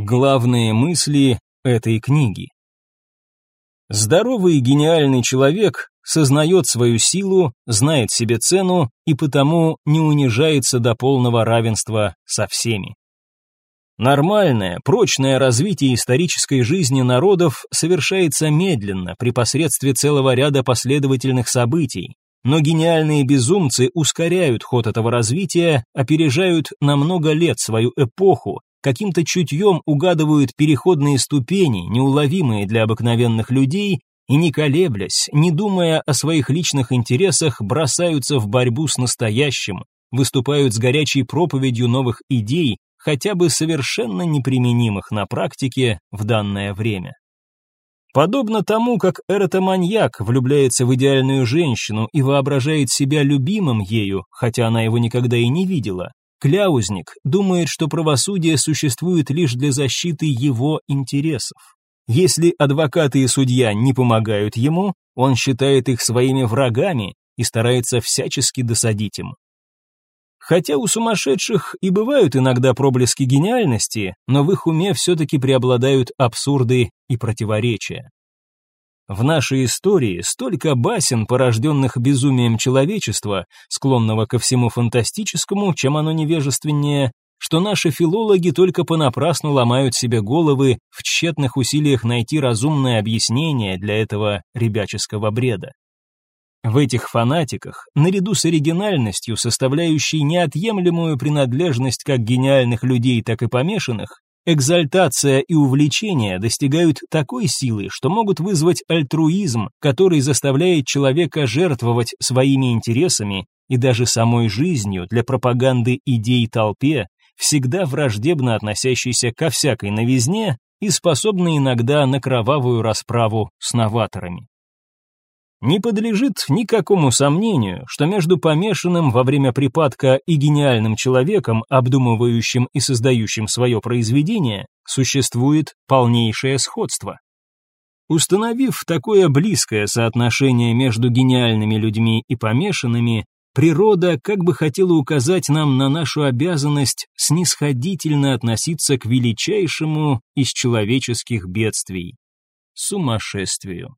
Главные мысли этой книги. Здоровый и гениальный человек сознает свою силу, знает себе цену и потому не унижается до полного равенства со всеми. Нормальное, прочное развитие исторической жизни народов совершается медленно при посредстве целого ряда последовательных событий, но гениальные безумцы ускоряют ход этого развития, опережают на много лет свою эпоху, каким-то чутьем угадывают переходные ступени, неуловимые для обыкновенных людей, и не колеблясь, не думая о своих личных интересах, бросаются в борьбу с настоящим, выступают с горячей проповедью новых идей, хотя бы совершенно неприменимых на практике в данное время. Подобно тому, как эротоманьяк влюбляется в идеальную женщину и воображает себя любимым ею, хотя она его никогда и не видела, Кляузник думает, что правосудие существует лишь для защиты его интересов. Если адвокаты и судья не помогают ему, он считает их своими врагами и старается всячески досадить им. Хотя у сумасшедших и бывают иногда проблески гениальности, но в их уме все-таки преобладают абсурды и противоречия. В нашей истории столько басен, порожденных безумием человечества, склонного ко всему фантастическому, чем оно невежественнее, что наши филологи только понапрасну ломают себе головы в тщетных усилиях найти разумное объяснение для этого ребяческого бреда. В этих фанатиках, наряду с оригинальностью, составляющей неотъемлемую принадлежность как гениальных людей, так и помешанных, Экзальтация и увлечение достигают такой силы, что могут вызвать альтруизм, который заставляет человека жертвовать своими интересами и даже самой жизнью для пропаганды идей толпе, всегда враждебно относящейся ко всякой новизне и способной иногда на кровавую расправу с новаторами. Не подлежит никакому сомнению, что между помешанным во время припадка и гениальным человеком, обдумывающим и создающим свое произведение, существует полнейшее сходство. Установив такое близкое соотношение между гениальными людьми и помешанными, природа как бы хотела указать нам на нашу обязанность снисходительно относиться к величайшему из человеческих бедствий – сумасшествию.